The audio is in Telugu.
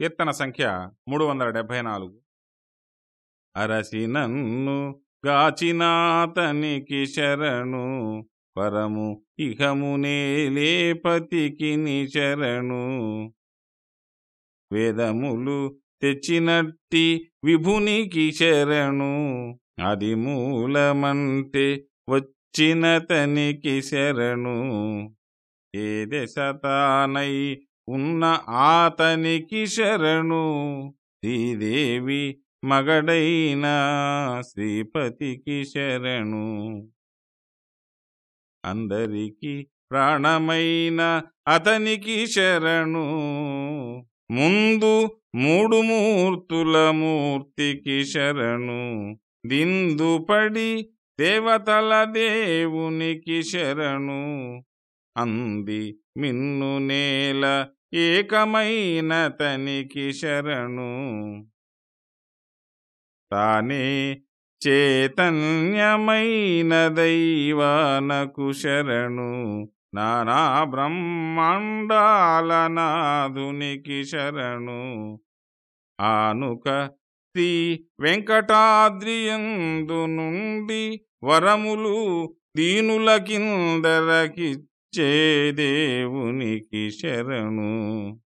కీర్తన సంఖ్య మూడు వందల డెబ్భై నాలుగు. అరసి నన్ను గాచినాతనికి శరణు పరము ఇహమునేలే నేలేపతికి శరణు. వేదములు తెచ్చినట్టి విభునికి శరణు అది మూలమంటే వచ్చిన తనికి శరణు. ఏ దశతానై ఉన్న ఆతనికి శరణు శ్రీదేవి మగడైన శ్రీపతికి శరణు. అందరికి ప్రాణమైన అతనికి శరణు. ముందు మూడు మూర్తుల మూర్తికి శరణు. దిందుపడి దేవతల దేవునికి శరణు. అంది మిన్ను నేల ఏకమైన తనికి శరణు. తానే చైతన్యమైన దైవానకు శరణు. నానా బ్రహ్మాండాల నాధునికి శరణు. ఆనుక శ్రీ వెంకటాద్రియందు నుండి వరములు దీనుల కిందరకి దేవునికి శరణు.